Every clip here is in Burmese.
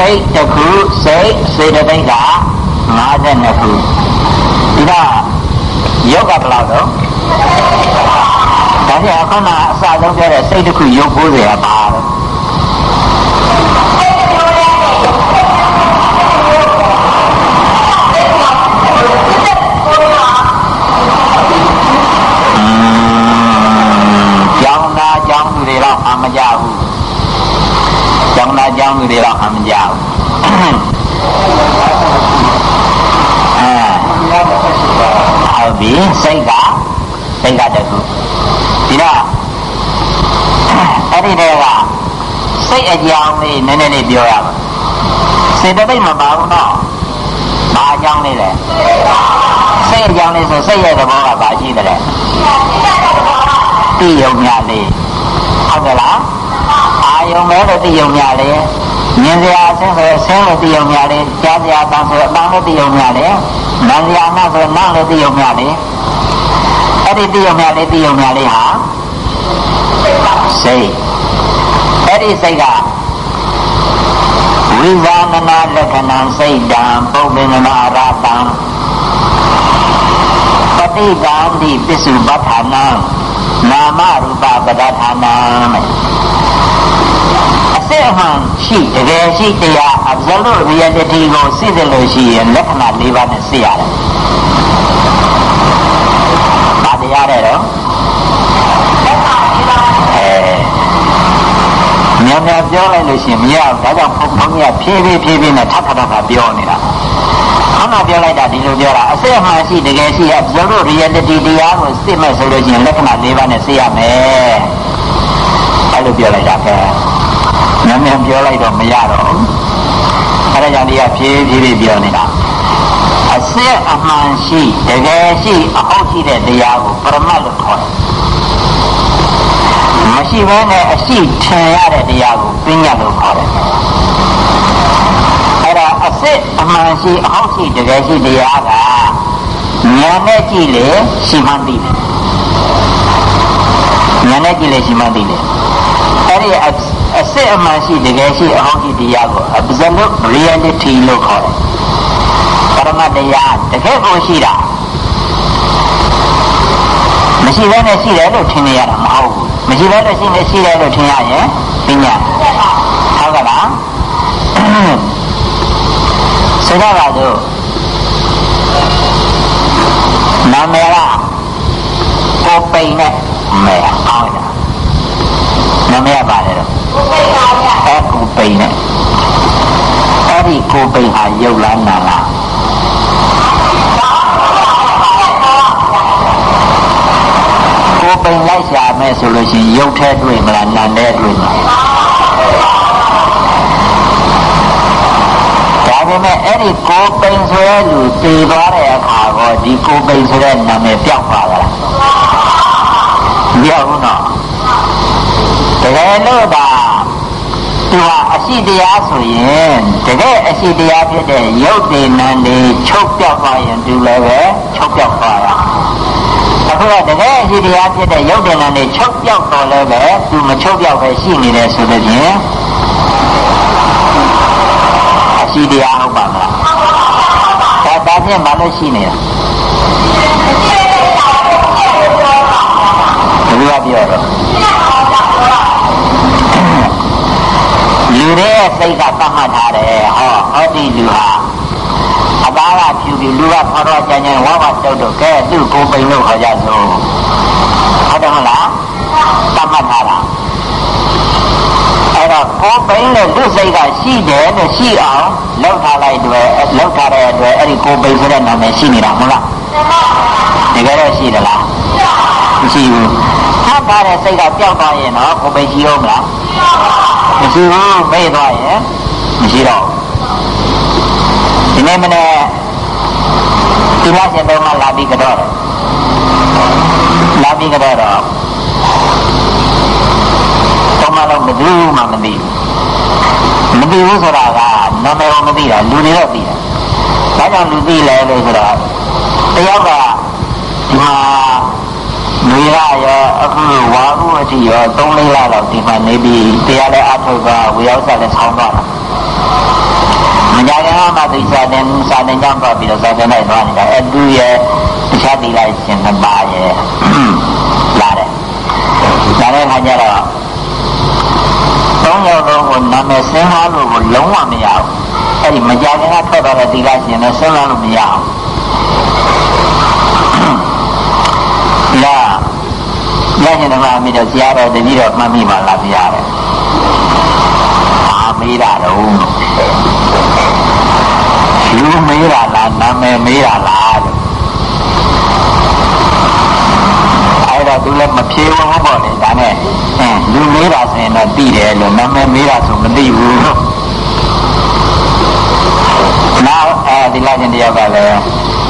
စိတ်တစ်ခုစိတ်စေတသိက်က52ခုဒီတော့ယောဂဘယ်လောက်တော့ဒါကြောင့်ခုနအစဆုံးပြောတဲ့စိတ်တစ်ခုရုပ်90ကပါတော့ကျောင်းသားကျောင်းသူတွေတော့အမကြဘူး ကျောင်းသားကျောင်းသူတွေတော့အမကြဘူးအဲဟုတ်ပြီစိတ်ကစိတ်ကတခုဒီတော့အဲ့ဒီတည်းကစိတ်အကြောင်းလေးနည်းနည်းလေးပြောရမှာစေတသိက်မပါဘူးနော်ဘာအကြောင်းလေးလဲစိတ်အကြောင်းလေးဆိုစိတ်ရဲ့သဘောကဘာရှိတယ်လဲတိယုံမြလေးဟုတ်ကဲ့လားအာ ယုံမဲလို့တိယုံမြလေးမြင်စရာအဆင်းဆိုအဆင်းလို့တိယုံမြလေးကြားစရာအတန်းဆိုအတန်းလို့တိယုံမြလေးနာစရာနာဆိုနာလို့တိယုံမြလေးအဲ့ဒီတိယုံမြလေးတိယုံမြလေးဟာစိတ်အဲ့ဒီစိတ်ကဝိဇာမနာလက္ခဏာစိတ်တံပုပ္ပင်္ဂနာရတံပฏิကံတိပစ္စုပ္ပထာနံနာမရူပပဒဌာနံအ စစ်အမှန်ရှိတကယ်ရှိတရား absolute reality ကိုသိတယ်လို့ရှိရင်လက္ခဏာ၄ပါးနဲ့သိရတယ်။ဘာတရားတဲ့တော့အဲမြန်မြန်ပြောလိုက်လို့ရှိရင်မရဘူးဒါကြောင့်ဘုံဘုံကြီးကဖြည်းဖြည်းဖြည်းဖြည်းနဲ့ထပ်ထပ်ထပ်ပြောနေတာခဏပြောလိုက်တာဒီလိုပြောတာအစစ်အမှန်ရှိတကယ်ရှိရ absolute reality တရားကိုသိမဲ့ဆိုလို့ရှိရင်လက္ခဏာ၄ပါးနဲ့သိရမယ်အဲ့လိုပြောလိုက်တာကဲ မြန်မြန်ပြောလိုက်တော့မရတော့ဘူးအဲ့ဒါကြောင့်ဒီကဖြည်းဖြည်းလေးပြောနေတာအစစ်အမှန်ရှိတကယ်ရှိအဟုတ်ရှိတဲ့တရားကိုပရမတ်လို့ခေါ်တယ်မရှိဘဲနဲ့အရှိထင်ရတဲ့တရားကိုပညာလို့ခေါ်တယ်အဲ့ဒါအစစ်အမှန်ရှိအဟုတ်ရှိတကယ်ရှိတရားကဉာဏ်နဲ့ကြည့်လေရှိမှန်းသိတယ်ဉာဏ်နဲ့ကြည့်လေရှိမှန်းသိတယ်အဲ့ဒီ အစစ်အမှန်ရှိတကယ်ရှိအဟုတ်ရှိတရားကို absolute reality လို့ခေါ်တယ်ပရမတရားတကယ်ကိုရှိတာမရှိဘဲနဲ့ရှိတယ်လို့ထင်နေရတာမဟုတ်ဘူးမရှိဘဲလို့ရှိနေရှိတယ်လို့ထင်ရရင်ပညာဟုတ်ကဲ့လားဆိုတော့ပါစို့နာမည်ကကိုပိန်နဲ့မဲအောင်းတာနာမည်ကပါတယ်တော့ကိုပိန်ပါဗျာ အဲကိုပိန်နဲ့အဲ့ဒီကိုပိန်ဟာရုပ်လားနာလားကိုပိန်လိုက်ရှာမယ်ဆိုလို့ရှိရင်ရုပ်ထဲတွေ့မလားနာနဲ့တွေ့မလားဒါပေမဲ့အဲ့ဒီကိုပိန်ဆိုတဲ့လူတည်သွားတဲ့အခါကောဒီကိုပိန်ဆိုတဲ့နာမည်ပျောက်သွားလားမပြောက်ဘူးနော်တကယ်လို့ဒါ သူဟာအရှိတရားဆိုရင်တကယ်အရှိတရားဖြစ်တဲ့ရုပ်တည်နံတွေချုပ်ပြောက်သွားရင်သူလည်းပဲချုပ်ပြောက်သွားရအခုကတကယ်အရှိတရားဖြစ်တဲ့ရုပ်တည်နံတွေချုပ်ပြောက်တော့လည်းပဲသူမချုပ်ပြောက်ပဲရှိနေတယ်ဆိုတဲ့ဖြင့်အရှိတရားဟုတ်ပါမလားဒါဒါဖြင့်မလို့ရှိနေတာဘယ်လိုပြောတော့လူ တွေရဲ့စိတ်ကသတ်မှတ်ထားတယ်ဟောဟောဒီလူဟာအသားကဖြူပြီးလူကဖော်တော့ကြမ်းကြမ်းဝါဝတုတ်တော့ကဲသူ့ကိုပိန်လို့ခေါ်ကြစို့ဟုတ်တယ်မလားသတ်မှတ်ထားတာအဲ့တော့ကိုပိန်နဲ့သူ့စိတ်ကရှိတယ်လို့ရှိအောင်လောက်ထားလိုက်တွေ့လောက်ထားတဲ့အတွက်အဲ့ဒီကိုပိန်ဆိုတဲ့နာမည်ရှိနေတာမဟုတ်လားတကယ်တော့ရှိသလားမရှိဘူးသတ်ထားတဲ့စိတ်ကပျောက်သွားရင်တော့ကိုပိန်ရှိအောင်မလား မရှိဘူးမေ့သွားရင်မရှိတော့ဒီနေ့မနေ့ဒီလားရှင်တော်မှလာပြီးကြတော့လာပြီးကြတော့တော့မလုံးဘယ်သူမှမသိဘူးမသိဘူးဆိုတာကနာမည်ကိုမသိတာလူတွေတော့သိတယ်ဒါကြောင့်လူသိလဲလို့ဆိုတော့တယောက်ကဒီမှာ နေရရောအခုဝါရုအထိရော3-4လတော့ဒီမှာနေပြီးတရားလည်းအထုတ်ကဝေရောက်စားလည်းဆောင်းသွားတာမကြခင်ကမှသိစာတင်စာတင်ကြောင့်တော့ပြီးတော့စာတင်လိုက်သွားနေတာအဲသူရဲ့တခြားဒီလိုက်ရှင်နှစ်ပါးရဲ့လာတယ်လာတဲ့ခါကျတော့သုံးယောက်လုံးကိုနာမည်ဆင်းလာလို့ကိုလုံးဝမရဘူးအဲ့ဒီမကြခင်ကထွက်သွားတဲ့ဒီလိုက်ရှင်နဲ့ဆင်းလာလို့မရအော င်လာရရှင်ဓမ္မမိတော့ဆရာတော်တတိတော်မှတ်မိပါလားဆရာတဲ့အာမေးတာတော့လူမေးတာလားနာမည်မေးတာလားလို့အဲ့တော့သူလည်းမဖြေဘူးပေါ့လေဒါနဲ့အင်းလူမေးတာဆိုရင်တော့သိတယ်လို့နာမည်မေးတာဆိုမသိဘူးလို့နော က်အဲဒီလာခြင်းတယောက်ကလည်း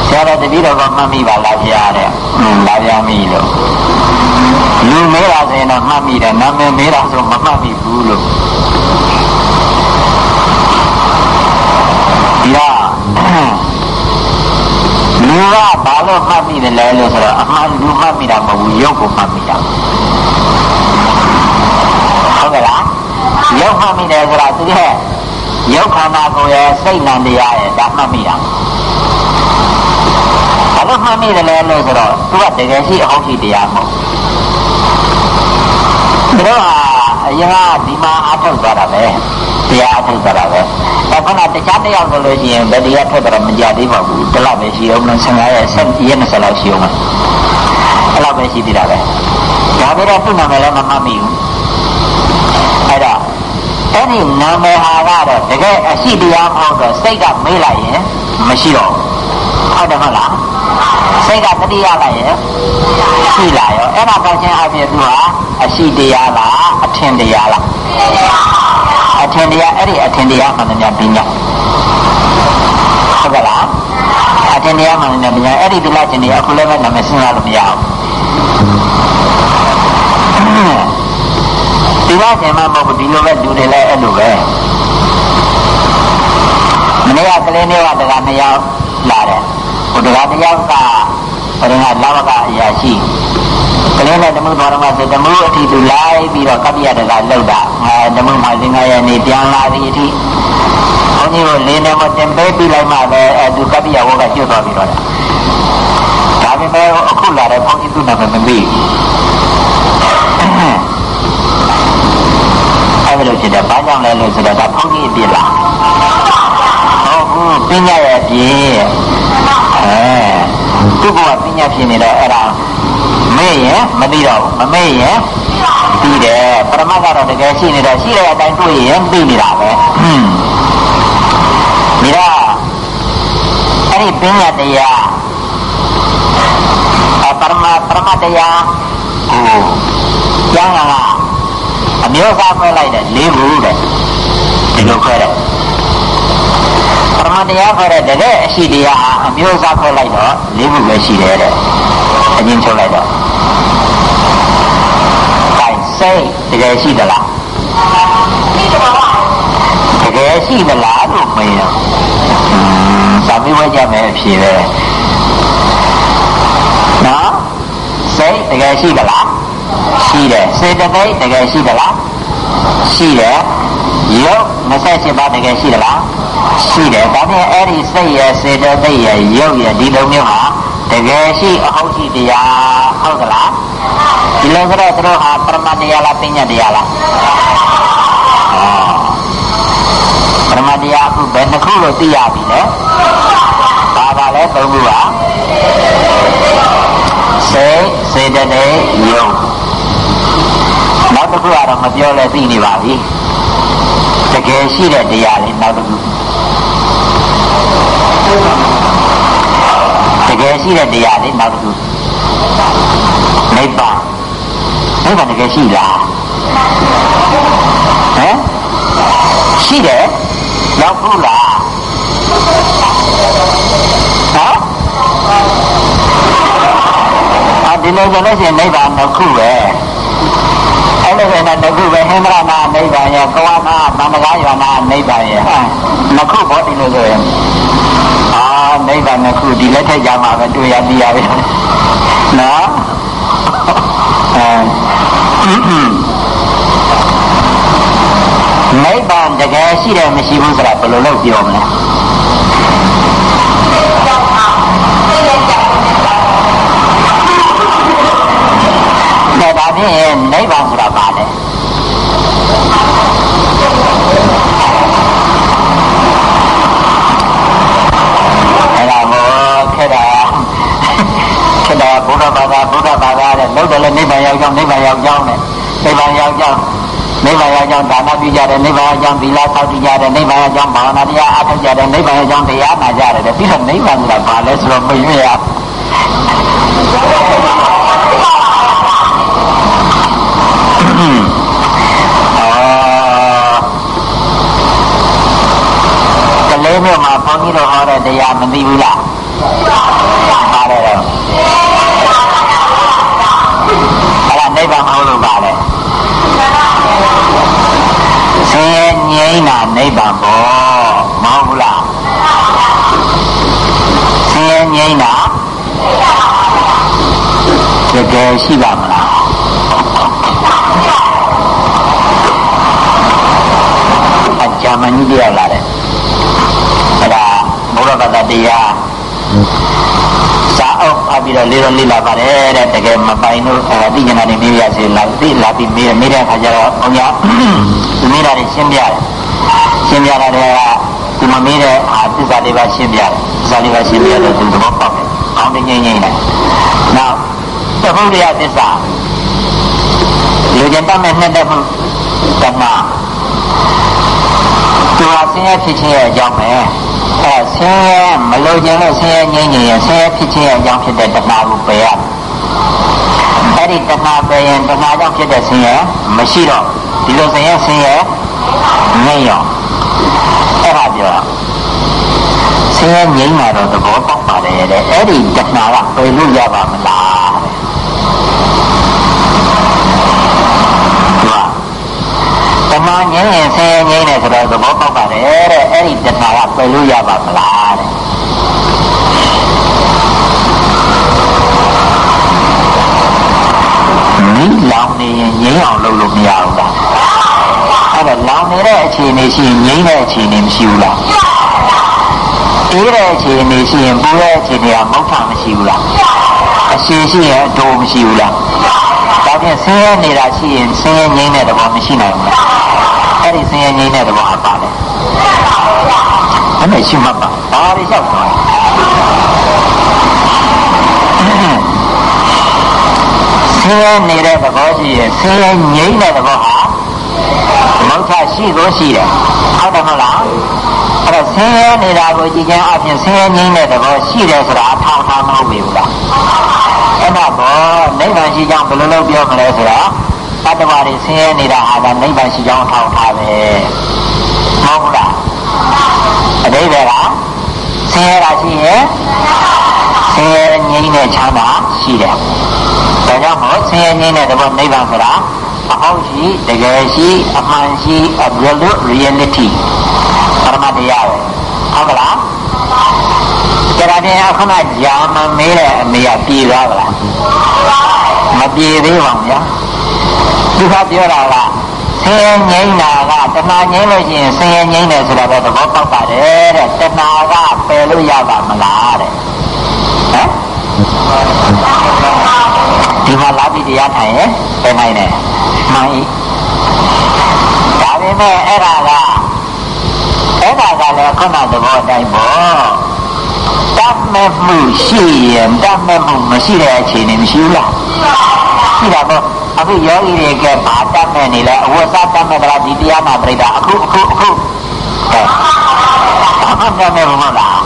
ဆရာတော်တပည့်တော်ကမှတ်မိပါလားဆရာတဲ့อืมလာပြန်ပြီလို့လူမေးတာဆိုရင်တော့မှတ်မိတယ်နာမည်မေးတာဆိုမမှတ်မိဘူးလို့ဒီတော့လူကဘာလို့မှတ်မိတယ်လဲလို့ဆိုတော့အမှန်လူမှတ်မိတာမဟုတ်ဘူးရုပ်ကိုမှတ်မိတာဟုတ်ကဲ့လားရုပ်မှတ်မိတယ်ဆိုတာသူရဲ့ ရုပ်ခန္ဓာကိုယ်ရဲ့စိတ်နံတရားရဲ့ဒါမှတ်မိတာဘာလို့မှတ်မိတယ်လဲလို့ဆိုတော့သူကတကယ်ရှိအဟုတ်ရှိတရားမဟုတ်သူတို့ဟာအရင်ကဒီမှာအထုတ်သွားတာပဲတရားအထုတ်သွားတာပဲအခုနတခြားတယောက်ဆိုလို့ရှိရင်ဗတိယထွက်တော့မကြသေးပါဘူးတလောက်ပဲရှိအောင်လို့15ရက်7ရက်20လောက်ရှိအောင်အဲ့လောက်ပဲရှိသေးတာပဲဒါပေမဲ့သူ့နာမည်လည်းမမှတ်မိဘူးအဲ့တော့ အဲ့ဒီနာမည်ဟာကတော့တကယ်အရှိတရားမဟုတ်တော့စိတ်ကမေးလိုက်ရင်မရှိတော့ဟုတ်တယ်မဟုတ်လားစိတ်ကတတိယလိုက်ရင်ရှိလာရောအဲ့ဒါပေါင်းခြင်းအပြင်သူဟာအရှိတရားလားအထင်တရားလားအထင်တရားအဲ့ဒီအထင်တရားမှန်တယ်များပညာဟုတ်ကဲ့လားအထင်တရားမှန်တယ်ပညာအဲ့ဒီဒီလားခြင်းတွေအခုလည်းပဲနာမည်စဉ်းစားလို့မရအော င်ဒီလားခြင်းမှမဟုတ်ဘူးဒီလိုပဲလူတွေလည်းအဲ့လိုပဲမနေ့ကကလေးမျိုးကတကနှစ်ယောက်လာတယ်ဟိုတကတစ်ယောက်ကဘယ်တော့လာဝကအရာရှိကလေးနဲ့ဓမ္မတော်မှာဆိုဓမ္မအထိသူလိုက်ပြီးတော့ကပ္ပိယတကလောက်တာအဲဓမ္မမှာသင်္ဃာရနေပြန်လာသည်အထိဘုန်းကြီးကိုလေးနဲ့မတင်ပေးပြီးလိုက်မှပဲအဲသူကပ္ပိယဝကကျွတ်သွားပြီးတော့ဒါပေမဲ့အခုလာတဲ့ဘုန်းကြီးသူ့နာမည်မသိ အဲ့လိုဖြစ်တယ်ဘာကြောင့်လဲလို့ဆိုတော့ဒါဘုန်းကြီးအပြစ်လားဟုတ်ဘူးပညာရဲ့အပြစ်အဲသူ့ဘဝပညာဖြစ်နေတော့အဲ့ဒါမေ့ရင်မသိတော့ဘူးမမေ့ရင်သိတယ်ပရမတ်ကတော့တကယ်ရှိနေတော့ရှိတဲ့အတိုင်းတွေ့ရင်သိနေတာပဲဟွန်းဒီတော့အဲ့ဒီပညာတရားအပရမပရမတရားကိုကျမ်းက အမျိုးသားခွဲလိုက်တယ်၄ခုတဲ့ဒီလိုခွဲတယ်ပရမတရားခွဲတဲ့တကယ်အရှိတရားဟာအမျိုးသားခွဲလိုက်တော့၄ခုပဲရှိတယ်တဲ့အရင်ချုပ်လိုက်တော့တိုင်စိတ်တကယ်ရှိသလားတကယ်ရှိသလားလို့မေးတော့သာမေးဝဲကြမယ်အဖြေပဲနော်စိတ်တကယ်ရှိသလား ရှိတယ်စေတသိက်တကယ်ရှိသလားရှိတယ်ရုပ်28ပါးတကယ်ရှိသလားရှိတယ်ဒါဖြင့်အဲ့ဒီစိတ်ရဲ့စေတသိက်ရဲ့ရုပ်ရဲ့ဒီလိုမျိုးဟာတကယ်ရှိအဟုတ်ရှိတရားဟုတ်သလားဒီလိုဆိုတော့သူတို့ဟာပရမတရားလားပညာတရားလားပရမတရားအခုဘယ်နှခုလို့သိရပြီလဲဘာပါလဲသုံးခုပါစေစေတသိက်ရုပ် နောက်တစ်ခုကတော့မပြောလဲသိနေပါပြီတကယ်ရှိတဲ့တရားလေးနောက်တစ်ခုတကယ်ရှိတဲ့တရားလေးနောက်တစ်ခုနိဗ္ဗာန်နိဗ္ဗာန်တကယ်ရှိလားဟမ်ရှိတယ်နောက်ခုလားဟမ်အဒီလိုဆိုလို့ရှိရင်နိဗ္ဗာန်တစ်ခုပဲအဲ့ လိုပဲနဲ့တစ်ခုပဲဟင်္ဒရာနာနိဗ္ဗာန်ရဲ့ကဝနာသံဃာယောနာနိဗ္ဗာန်ရဲ့ဟမ်နှစ်ခုဘောဒီလိုဆိုရင်အာနိဗ္ဗာန်နှစ်ခုဒီလက်ထက်ကြမှာပဲတွေ့ရသိရပြီနော်အဲနိဗ္ဗာန်တကယ်ရှိတယ်မရှိဘူးဆိုတာဘယ်လိုလုပ်ပြောမလဲ ဖြင့်နိဗ္ဗာန်ဆိုတာဘာလဲအဲ့ဒါမို့ခက်တာခက်တာဘုရားဘာသာဘုရားဘာသာတဲ့လို့တယ်လေနိဗ္ဗာန်ရောက်ကြောင်းနိဗ္ဗာန်ရောက်ကြောင်းနဲ့နိဗ္ဗာန်ရောက်ကြောင်းနိဗ္ဗာန်ရောက်ကြောင်းဒါနပြုကြတယ်နိဗ္ဗာန်ရောက်ကြောင်းသီလဆောက်တည်ကြတယ်နိဗ္ဗာန်ရောက်ကြောင်းဘာဝနာတရားအားထုတ်ကြတယ်နိဗ္ဗာန်ရောက်ကြောင်းတရားနာကြတယ်ပြီးတော့နိဗ္ဗာန်ဆိုတာဘာလဲဆိုတော့မရွေ့ရကလေးမျိုးမှာဘုန်းကြီးတို့ဟောတဲ့တရားမ သိဘူးလား တော့လေးတော့လေးလာပါတယ်တဲ့တကယ်မပိုင်လို့အဲသိကျင်တာနေမေးရစီလာသိလာပြီးမေးမေးတဲ့အခါကျတော့ဘုရားဒီမေးတာတွေရှင်းပြတယ်ရှင်းပြတာတွေကဒီမမေးတဲ့အာသစ္စာလေးပါရှင်းပြတယ်သစ္စာလေးပါရှင်းပြတော့သူသဘောပေါက်တယ်အောင်းတငိမ့်ငိမ့်တယ်နောက်သဘုဒ္ဓရသစ္စာလူကျင်တတ်မဲ့နှစ်သက်မှုတဏှာသူဟာဆင်းရဲဖြစ်ခြင်းရဲ့အကြောင်းပဲ အဲဆင်းရဲမလိုချင်လို့ဆင်းရဲငြိမ်းငြိမ်ရင်ဆင်းရဲဖြစ်ခြင်းရဲ့အကြောင်းဖြစ်တဲ့တဏှာကိုပယ်ရအဲ့ဒီတဏှာပယ်ရင်တဏှာကြောင့်ဖြစ်တဲ့ဆင်းရဲမရှိတော့ဒီလိုဆင်းရဲဆင်းရဲငြိမ်းရောအဲ့ဒါပြောဆင်းရဲငြိမ်းတာတော့သဘောပေါက်ပါတယ်တဲ့အဲ့ဒီတဏှာကပယ်လို့ရပါမလား တဏှာငြိမ်းရင်ဆင်းရဲငြိမ်းတယ်ဆိုတော့သဘောပေါက်ပါတယ်တဲ့အဲ့ဒီတဏှာကပယ်လို့ရပါမလားတဲ့မိလောင်နေရင်ငြိမ်းအောင်လုပ်လို့မရဘူးလားအဲ့ဒါလောင်နေတဲ့အခြေအနေရှိရင်ငြိမ်းတဲ့အခြေအနေမရှိဘူးလားအေးတဲ့အခြေအနေရှိရင်ပူတဲ့အခြေအနေကမဟုတ်တာမရှိဘူးလားအရှင်ရှိရင်အတိုးမရှိဘူးလားဒါဖြင့်ဆင်းရဲနေတာရှိရင်ဆင်းရဲငြိမ်းတဲ့သဘောမရှိနိုင်ဘူးလား အဲ့ဒီဆင်းရဲငြိမ်းတဲ့သဘောကပါလေအဲ့မဲ့ရှိမှတ်ပါဘာတွေလျှောက်သွားဆင်းရဲနေတဲ့သဘောရှိရင်ဆင်းရဲငြိမ်းတဲ့သဘောဟာမုတ်ချရှိလို့ရှိတယ်ဟုတ်တယ်မဟုတ်လားအဲ့တော့ဆင်းရဲနေတာကိုကြည်ချင်းအပြင်ဆင်းရဲငြိမ်းတဲ့သဘောရှိတယ်ဆိုတာအထောက်ထားမဟုတ်ဘူးလားအဲ့တော့နိဗ္ဗာန်ရှိကြောင်းဘယ်လိုလုပ်ပြောမလဲဆိုတော့ တတ္တဝါတွေဆင်းရဲနေတာဟာဒါနိဗ္ဗာန်ရှိကြောင်းထောက်ထားပဲမဟုတ်ဘူးလားအတိပ္ပယ်ကဆင်းရဲတာရှိရင်ဆင်းရဲငြိမ်းတဲ့ချမ်းသာရှိတယ်ဒါကြောင့်မို့ဆင်းရဲငြိမ်းတဲ့သဘောနိဗ္ဗာန်ဆိုတာအဟောင်းရှိတကယ်ရှိအမှန်ရှိ absolute reality ပရမတရားပဲဟုတ်ကလားကြရတဲ့အခဏကြာမမေးတဲ့အမေကပြေသွားပါလားမပြေသေးပါဘူးဗျာ သူကပြောတာကဆင်းရဲငြိမ်းတာကတဏှာငြိမ်းလို့ရှိရင်ဆင်းရဲငြိမ်းတယ်ဆိုတာတော့သဘောပေါက်ပါတယ်တဲ့တဏှာကပယ်လို့ရပါမလားတဲ့ဟမ်ဒီမှာလာပြီးတရားထိုင်ရင်ပယ်နိုင်တယ်မှန်၏ဒါပေမဲ့အဲ့ဒါကအဲ့ဒါကလည်းခုနသဘောအတိုင်းပေါ့တတ်မဲ့မှုရှိရင်တတ်မဲ့မှုမရှိတဲ့အခြေအနေမရှိဘူးလားရှိတာပေါ့ အခုယောဂီတွေကဘာတတ်မဲ့နေလဲအဝတ်စားတတ်မဲ့လားဒီတရားနာပြိတာအခုအခုအခုဟဲ့ဘာတတ်မဲ့မဟုတ်လား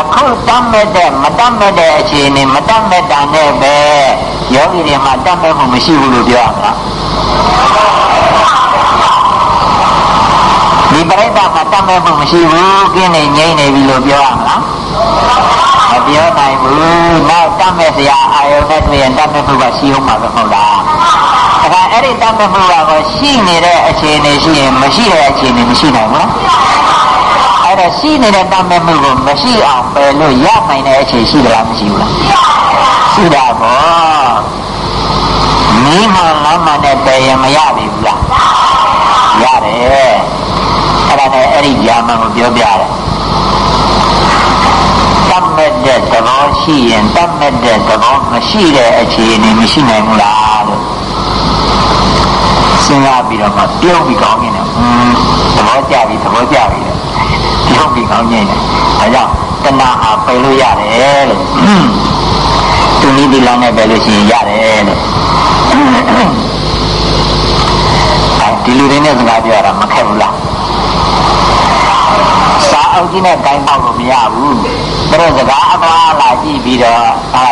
အခုတတ်မဲ့တဲ့မတတ်မဲ့တဲ့အခြေအနေမတတ်မဲ့တာနဲ့ပဲယောဂီတွေမှာတတ်မဲ့မှုမရှိဘူးလို့ပြောရမှာဒီပြိဋ္ဌာမှာတတ်မဲ့မှုမရှိဘူးကင်းနေငြိမ့်နေပြီလို့ပြောရမလား မပြောနိုင်ဘူးနောက်တတ်မဲ့စရာအာယုန်နဲ့တွေ့ရင်တတ်မဲ့မှုကရှိအောင်မှာပဲမဟုတ်လားအခါအဲ့ဒီတတ်မဲ့မှုကတော့ရှိနေတဲ့အခြေအနေရှိရင်မရှိတဲ့အခြေအနေမရှိနိုင်ဘူးအဲ့ဒါရှိနေတဲ့တတ်မဲ့မှုကိုမရှိအောင်ပယ်လို့ရနိုင်တဲ့အခြေရှိသလားမရှိဘူးလားရှိတာပေါ့မိမလမ်းမနဲ့ပယ်ရင်မရပြီဘူးလားရတယ်မှန်ကိုပြောပြတယ်တတ် မဲ့တဲ့သဘောရှိရင်တတ်မဲ့တဲ့သဘောမရှိတဲ့အခြေအနေမရှိနိုင်ဘူးလားလို့စဉ်းစားပြီးတော့မှပြုံးပြီးကောင်းနေတယ်อืมသဘောကျပြီသဘောကျပြီပြုံးပြီးကောင်းနေတယ်ဒါကြောင့်တဏှာဟာပယ်လို့ရတယ်လို့သူနည်းဒီလမ်းနဲ့ပယ်လို့ရှိရင်ရတယ်လို့အဲဒီလူတွေနဲ့စကားပြောရတာမခက်ဘူးလားစာ အုပ်ကြီးနဲ့တိုင်းပေါက်လို့မရဘူးသူတို့စကားအမှားလာကြည့်ပြီးတော့အာ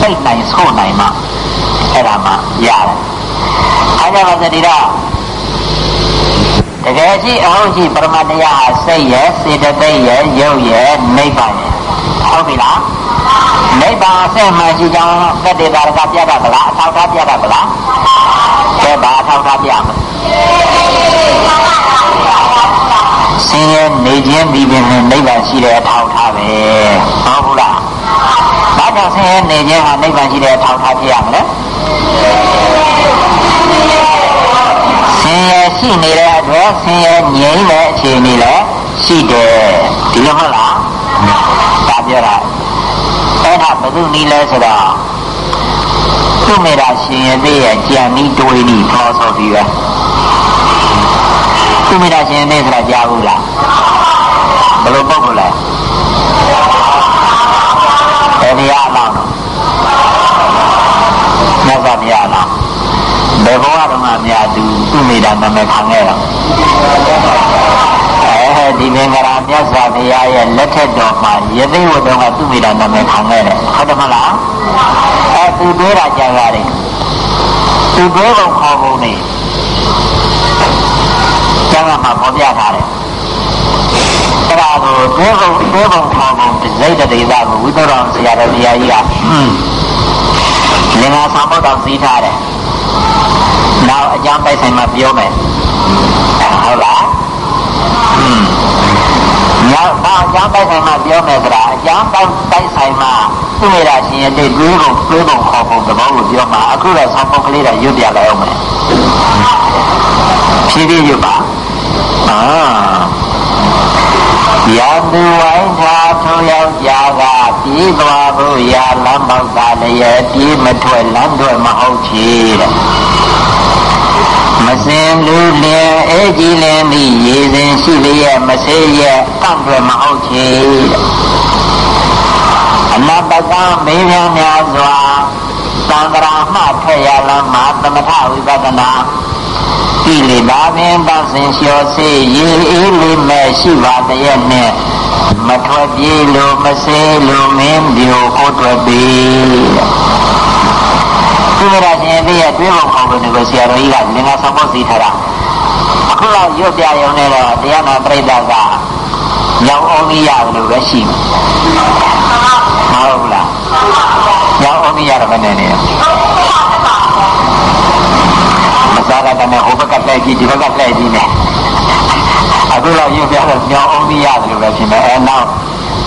သိနိုင်ဆို့နိုင်မှအဲ့ဒါမှရတယ်အဲဒါမှစတိတော့တကယ်ရှိအဟုတ်ရှိပရမတရားဟာစိတ်ရဲ့စေတသိက်ရဲ့ရုပ်ရဲ့နိဗ္ဗာန်ရဲ့ဟုတ်ပြီလားနိဗ္ဗာန်အစစ်မှရှိကြောင်းသတ္တေတာကပြတတ်ဗလားအထောက်ထားပြတတ်ဗလားကဲဘာအထောက်ထားပြမလဲ ဆင်းရဲနေခြင်းဒီပင်နိဗ္ဗာန်ရှိတဲ့အထောက်ထားပဲဟုတ်ဘူးလားဘာကြောင့်ဆင်းရဲနေခြင်းဟာနိဗ္ဗာန်ရှိတဲ့အထောက်ထားဖြစ်ရမလဲဆင်းရဲရှိနေတဲ့အတွက်ဆင်းရဲငြိမ်းတဲ့အခြေအနေလည်းရှိတယ်ဒီလိုဟုတ်လားဒါပြောတာအဲ့ဒါဘယ်သူနည်းလဲဆိုတော့သူ့မိတာရှင်ရဲ့သေးရဲ့ကြံပြီးတွေးပြီးခေါ်ဆိုပြီးပဲ သူ့မိတာရှင်ရဲ့သေးဆိုတာကြားဘူးလားဘယ်လိုပုဂ္ဂိုလ်လဲဘယ်နေရာအောင်တော့မြတ်စွာဘုရားလားဘယ်ဘဝတုန်းကများသူသူ့မိတာနာမည်ခံခဲ့တော့အဲဒီမင်္ဂလာမြတ်စွာဘုရားရဲ့လက်ထက်တော်မှာယသိဝတ္တကသူ့မိတာနာမည်ခံခဲ့တယ်ဟုတ်တယ်မလားအဲသူတွေးတာကြားရတယ်သူတွေးပုံခေါ်ပုံနေ ကျမ်းစာမှာပေါ်ပြထားတယ်အဲ့ဒါကိုတွေးပုံတွေးပုံခေါ်ပုံစိတ်တေသာကိုဝိသုဒ္ဓောဆရာတော်ဘုရားကြီးကလင်္ကာဆောင်ပုဒ်တော်စီးထားတယ်နောက်အကြောင်းပိုက်ဆိုင်မှာပြောမယ်ဟုတ်လားอืมနောက်တော့အကြောင်းပိုက်ဆိုင်မှာပြောမယ်ဆိုတာအကြောင်းပိုက်ပိုက်ဆိုင်မှာသူ့ရရှင်ရဲ့တွေးပုံတွေးပုံခေါ်ပုံသဘောကိုပြောမှာအခုတော့ဆောင်းပုတ်ကလေးတော့ရွတ်ပြလိုက်အောင်မယ်ဖြည်းဖြည်းရွတ်ပါ အာရသူဝိုင်းထားထိုးယောက်ျားကပြေးသွားဖို့ရာလမ်းပေါက်သာလည်းပြေးမထွက်လမ်းထွက်မဟုတ်ချေတဲ့မစင်လူလျင်အေးကြီးလင်းသည်ရေစဉ်ရှိလျက်မဆေးရဲ့တန့်ထွက်မဟုတ်ချေတဲ့အနတကမေးမြန်းများစွာသံဃာမှထွက်ရလမ်းမှာသမထဝိပဿနာ ကိလေသာပင်တဆင်လျှော်စေရေအေးလေးမဲ့ရှိပါတရဲ့နဲ့မထွက်ပြေးလို့မစေးလို့မင်းပြိုကိုထွက်ပြီသူရရှင်ပြည့်ရဲ့တွေးပုံခေါ်လို့ကိုဆရာတော်ကြီးကလင်္ကာဆောင်ဖို့စီထားတာအခုတော့ရွတ်ပြရုံနဲ့တော့တရားနာပရိသတ်ကရောင်အောင်ကြီးရတယ်လို့ပဲရှိမှာမဟုတ်ဘူးလားရောင်အောင်ကြီးရတော့ဘယ်နဲ့နေလဲ မစားရတဲ့ဟိုဘက်ကလှည့်ကြည့်ဒီဘက်ကလှည့်ကြည့်နေအခုတော့ရွတ်ပြတော့ရောင်အောင်ကြီးရတယ်လို့ပဲရှိမယ်အဲနောက်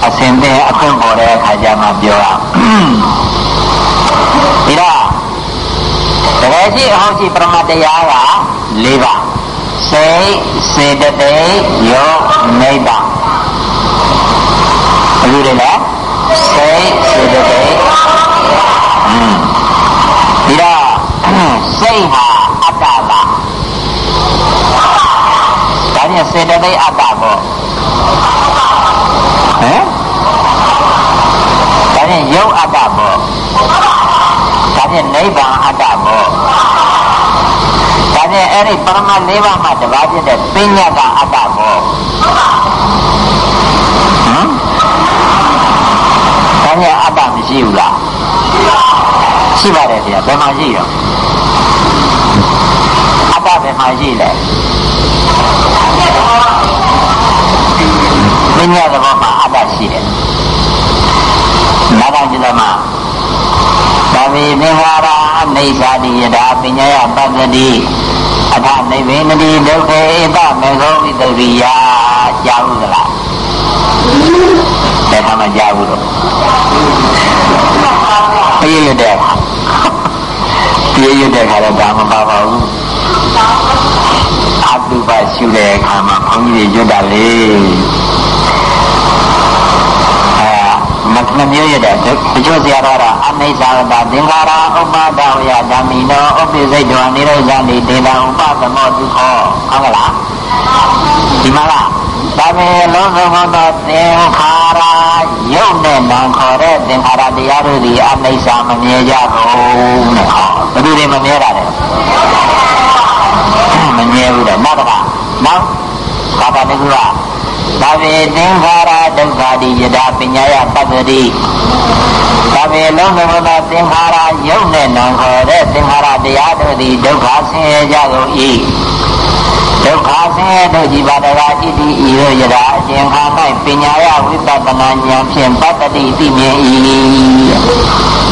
အစင်တဲ့အခွင့်ပေါ်တဲ့အခါကျမှပြောရဒီတော့တကယ်ရှိအဟုတ်ရှိပရမတရားက၄ပါးစိတ်စေတသိက်ယောနိဗ္ဗာန်အခုတည်းလားစိတ်စေတသိက်อืมဒီတော့စိတ်ဟာအ တ္တပါဒါဖြင့်စေတသိက်အတ္တပေါ့ဟမ်ဒါဖြင့်ယုတ်အတ္တပေါ့ဒါဖြင့်နိဗ္ဗာန်အတ္တပေါ့ဒါဖြင့်အဲ့ဒီပရမ၄ပါးမှာတပါးဖြစ်တဲ့ပညာကအတ္တပေါ့ဟမ်ဒါဖြင့်အတ္တမရှိဘူးလားရှိပါတယ်ဗျာဘယ်မှာရှိရောအတ္တဘယ် မှာရှိလဲပညာသဘောမှာအတ္တရှိတယ်နာဂจิตမှာသဗ္ဗေသင်္ခါရအိဋ္ဌာတိယတာပညာယပတ္တိအထနိဗ္ဗေနတိဒုက္ခေပမေဃောဝိတရိယာကြားဘူးသလားဒါမှမကြားဘူးတော့ပြည့်ရတဲ့ပြည့်ရတဲ့ခါတော့ဒါမပါပါဘူး အတုပရှုရှုတဲ့အခါမှာဘုန်းကြီးတွေရွတ်တာလေအဲမမျိုးရတဲ့တချို့ဆရာတော်ကအနိစ္စဝတ္တသင်္ခါရဥပဒဝယဓမ္မိနောဥပ္ပိစိတ်တောနိရောဇတိဒေတာဥပသမောဒုက္ခဟုတ်ကလားဒီမှာလားဒါပေလုံးစုံသောသင်္ခါရယုတ်နဲ့နံခေါ်တဲ့သင်္ခါရတရားတို့သည်အနိစ္စမမြဲကြဘူးတဲ့ဟောဘယ်သူတွေမမြဲတာလဲ မမြဲဘူးတဲ့နောက်တစ်ခါနောက်ဘာသာတကူကဒါပေသင်္ခါရဒုက္ခတိယတာပညာယပတ္တိဒါပေလုံးစုံသောသင်္ခါရယုတ်နဲ့နံခေါ်တဲ့သင်္ခါရတရားတို့သည်ဒုက္ခဆင်းရဲကြကုန်၏ဒုက္ခဆင်းရဲတို့ကြည်ပါတကားဣတိဤရောယရာအရှင်ခါ၌ပညာယဝိပဿနာဉာဏ်ဖြင့်ပတ္တိသိမြင်၏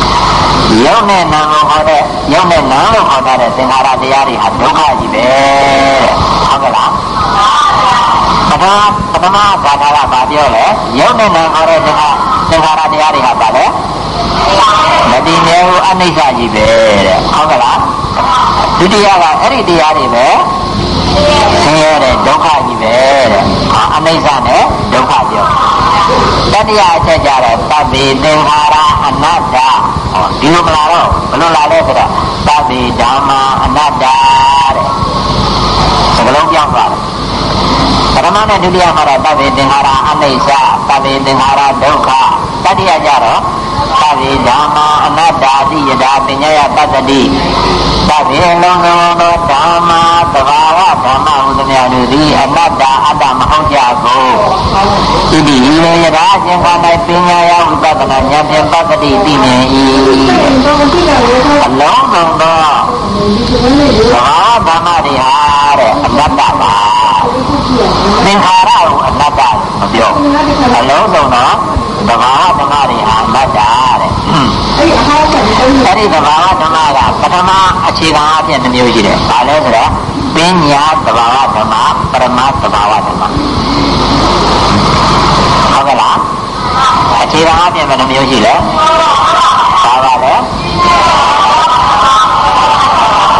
ယုံနဲ့နာကိုခေါ်တဲ့ယုံနဲ့နာလို့ခေါ်တဲ့သင်္ခါရတရားတွေဟာဒုက္ခကြီးပဲဟုတ်ကလားပထမပထမဘာသာကဘာပြောလဲယုံနဲ့နာခေါ်တဲ့သင်္ခါသင်္ခါရတရားတွေဟာဘာလဲမတည်မြဲဘူးအနိစ္စကြီးပဲတဲ့ဟုတ်ကလားဒုတိယကအဲ့ဒီတရားတွေပဲဆင်းရဲတဲ့ဒုက္ခကြီးပဲတဲ့အနိစ္စနဲ့ဒုက္ခပြောတတိယအချက်ကြတော့သဗ္ဗေသင်္ခါရအနတ္တဟော ဒီလိုမလားတော့ဘယ်လိုလာလဲဆိုတော့သဗ္ဗေဓမ္မာအနတ္တတဲ့စကလုံးပြောင်းသွားတယ်ပထမနဲ့ဒုတိယမှာတော့သဗ္ဗေသင်္ခါရအနိစ္စသဗ္ဗေသင်္ခါရဒုက္ခတတိယကြတော့ သဗ္ဗေဓမ္မာအနတ္တာတိယတာပညာယပတ္တိသဗ္ဗေလုံးစုံသောဓမ္မာသဘာဝဓမ္မဟုသမျှတို့သည်အနတ္တအတ္တမဟုတ်ကြကုန်ဣတိဤယတာအရှင်ခါ၌ပညာယဝိပဿနာဉာဏ်ဖြင့်ပတ္တိသိမြင်၏အလုံးစုံသောသဘာဝဓမ္မတွေဟာတဲ့အနတ္တပါသင်္ခါရကိုအနတ္တမပြောအလုံးစုံသောသဘာဝဓမ္မတွေဟာအနတ္တတဲ့ အဲ့ဒီသဘာဝဓမ္မကပထမအခြေခံအဖြစ်နှမျိုးရှိတယ်။ဘာလဲဆိုတော့ပညာသဘာဝဓမ္မပရမသဘာဝဓမ္မဟုတ်ကဲ့လားအခြေခံအဖြစ်ဘယ်နှမျိုးရှိလဲဘာပါလဲ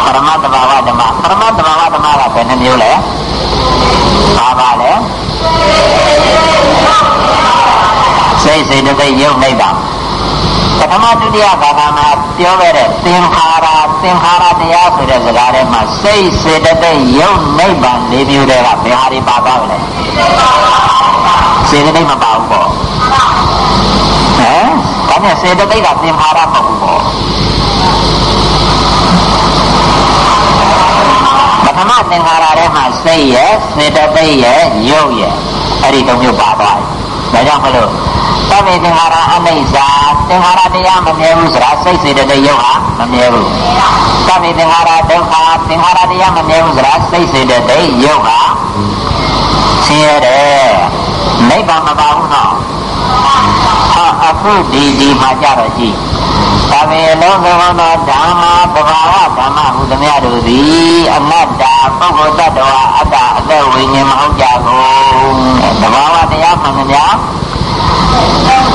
ပရမသဘာဝဓမ္မပရမသဘာဝဓမ္မကဘယ်နှမျိုးလဲဘာပါလဲစိတ်စိတ်တစ်သိယုတ်လိုက်တာ ပထမဒုတိယဘာသာမှာပြောခဲ့တဲ့သင်္ခါရသင်္ခါရတရားဆိုတဲ့စကားထဲမှာစိတ်စေတသိက်ယုတ်နိဗ္ဗာန်၄မျိုးတည်းကဘယ်ဟာတွေပါသွားလဲစေတသိက်မပါဘူးပေါ့ဟမ်ဒါနဲ့စေတသိက်ကသင်္ခါရမဟုတ်ဘူးပေါ့ပထမသင်္ခါရထဲမှာစိတ်ရဲ့စေတသိက်ရဲ့ယုတ်ရဲ့အဲ့ဒီသုံးမျိုးပါသွားတယ်ဒါကြောင့်မလို့ သဗ္ဗေသင်္ခါရအနိစ္စသင်္ခါရတရားမမြဲဘူးဆိုတာစိတ်စေတသိက်ယုတ်ဟာမမြဲဘူးသဗ္ဗေသင်္ခါရဒုက္ခသင်္ခါရတရားမမြဲဘူးဆိုတာစိတ်စေတသိက်ယုတ်ဟာဆင်းရဲတယ်နိဗ္ဗာန်မပါဘူးနော်ဟာအခုဒီဒီမှာကြတော့ကြည့်သဗ္ဗေလုံးစုံသောဓမ္မပဘာဝဓမ္မဟုသမျှတို့သည်အနတ္တပုဂ္ဂိုလ်တ attva အတ္တအသက်ဝိညာဉ်မဟုတ်ကြကုန်သဘာဝတရားမှန်သမျှ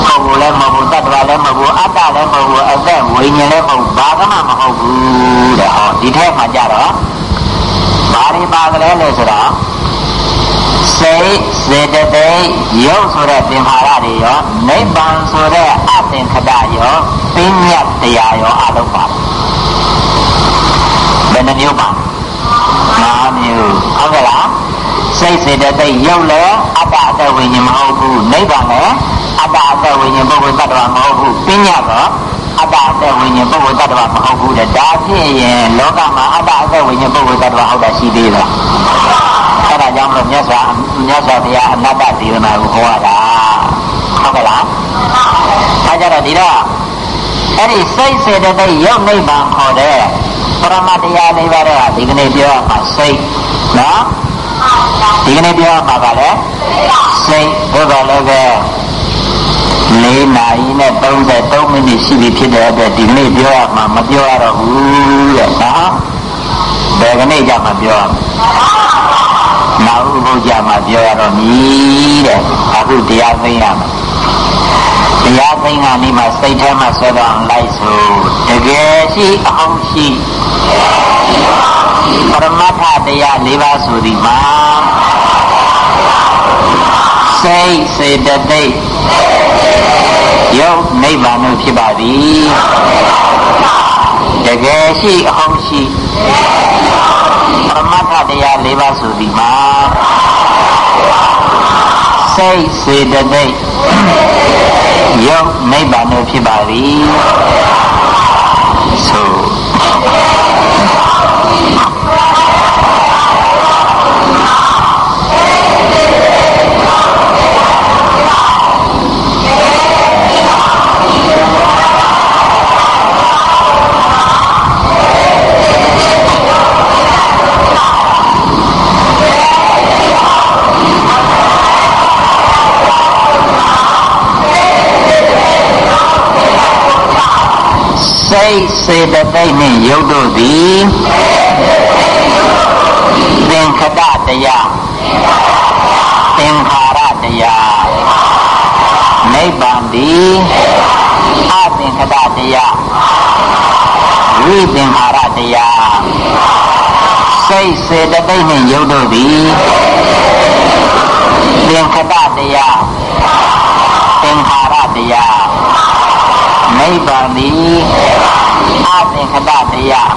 ပုဂ္ဂိုလ်လည်းမဟုတ်ဘူးတ attva လည်းမဟုတ်ဘူးအတ္တလည်းမဟုတ်ဘူးအသက်ဝိညာဉ်လည်းမဟုတ်ဘာကမှမဟုတ်ဘူးတဲ့ဟောဒီထဲမှာကြတော့ဘာတွေပါကလေးလဲဆိုတော့စိတ်စေတသိက်ရုပ်ဆိုတဲ့သင်္ခါရတွေရောနိဗ္ဗာန်ဆိုတဲ့အသင်္ခတရောပညာတရားရောအလုံးပါဘယ်နှမျိုးပါငါးမျိုးဟုတ်ကဲ့လားစိတ်စေတသိက်ရုပ်လည်းအတ္တအတ္တဝိညာဉ်မဟုတ်ဘူးနိဗ္ဗာန်လည်းအ တ္တအတ္တဝိညာဉ်ပုဂ္ဂိုလ်တ attva မဟုတ်ဘူးပညာတော့အတ္တအတ္တဝိညာဉ်ပုဂ္ဂိုလ်တ attva မဟုတ်ဘူးတဲ့ဒါဖြစ်ရင်လောကမှာအတ္တအတ္တဝိညာဉ်ပုဂ္ဂိုလ်တ attva ဟုတ်တာရှိသေးလားအဲ့ဒါကြောင့်မလို့မြတ်စွာမြတ်စွာဘုရားအနတ္တဒေဝနာကိုဟောရတာဟုတ်ကဲ့လားအဲကြတော့ဒီတော့အဲ့ဒီစိတ်စေတသိက်ရုပ်နိဗ္ဗာန်ခေါ်တဲ့ပရမတရားလေးပါးတဲ့ဒီကနေ့ပြောရမှာစိတ်နော်ဒီကနေ့ပြောရမှာပါလေစိတ်ဘုရားလည်းပဲ ၄နာရီနဲ့33မိနစ်ရှိပြီဖြစ်တဲ့အတွက်ဒီနေ့ပြောရမှာမပြောရတော့ဘူးတဲ့နော်ဘယ်ကနေ့ကြမှာပြောရမလဲနောက်ဥပုဒ်ကြမှာပြောရတော့မည်တဲ့အခုတရားသိရမှာတရားသိကနေမှစိတ်ထဲမှာဆွဲတော့လိုက်ဆိုတကယ်ရှိအအောင်ရှိပရမတ္ထတရား၄ပါးဆိုဒီမှာ စိတ်စေတသိက်ယုတ်နိဗ္ဗာန်တို့ဖြစ်ပါသည်တကယ်ရှိအဟုတ်ရှိပရမတ္ထတရား၄ပါးဆိုဒီမှာစိတ်စေတသိက်ယုတ်နိဗ္ဗာန်တို့ဖြစ်ပါသည်ဆို စိတ်စေတသိက်နှင့်ယုတ်တို့သည်သင်္ခတတရားသင်္ခါရတရားနိဗ္ဗာန်သည်အသင်္ခတတရားဝိသင်္ခါရတရားစိတ်စေတသိက်နှင့်ယုတ်တို့သည်သင်္ခတတရားသင်္ခါရတရား နိဗ္ဗာန်သည်အသင်္ခတတရား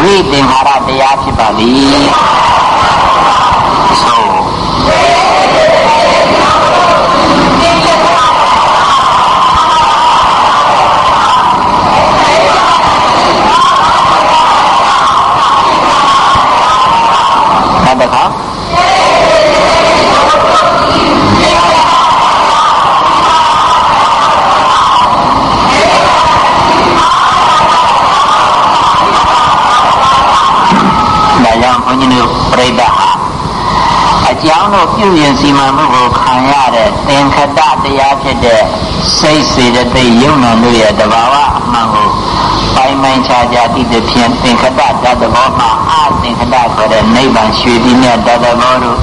ဝိသင်္ခါရတရားဖြစ်ပါသည်ကြော င်းတို့ပြုရင်စီမံမှုကိုခံရတဲ့သင်္ခတတရားဖြစ်တဲ့စိတ်စေတသိက်ယုံနာတို့ရဲ့တဘာဝအမှန်ကိုပိုင်ပိုင်ခြားခြားသိတဲ့ဖြင့်သင်္ခတတတဘောမှာအသင်္ခတဆိုတဲ့နိဗ္ဗာန်ရွှေတိမြတ်တတဘောတို့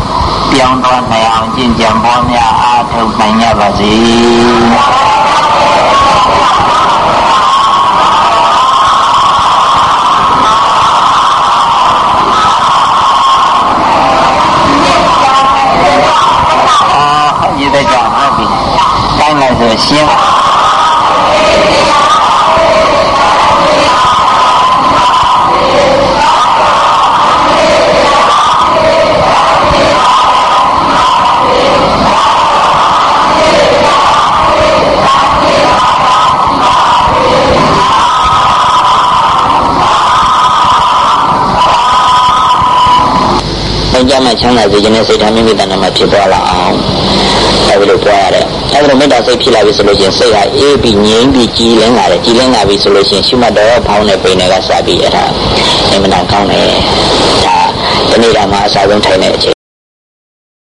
ပြောင်းသွားနိုင်အောင်ကျင့်ကြံပေါ်များအားထုတ်နိုင်ကြပါစေ ချမ်းသာစေခြင်းနဲ့စိတ်ထားမိမိတဏ္ဍာမှာဖြစ်သွားလာအောင်အဲဒီလိုပြောရတယ်အဲဒီလိုမေတ္တာစိတ်ဖြစ်လာပြီဆိုလို့ရှိရင်စိတ်ဟာအေးပြီးငြိမ်းပြီးကြည်လင်းလာတယ်ကြည်လင်းလာပြီဆိုလို့ရှိရင်ရှုမှတ်တော့ဖောင်းတဲ့ပိန်တွေကစပြီးအဲ့ဒါအမှန်တန်ကောင်းတယ်ဒါတနေ့တာမှာအစားဆုံးထိုင်တဲ့အချိန်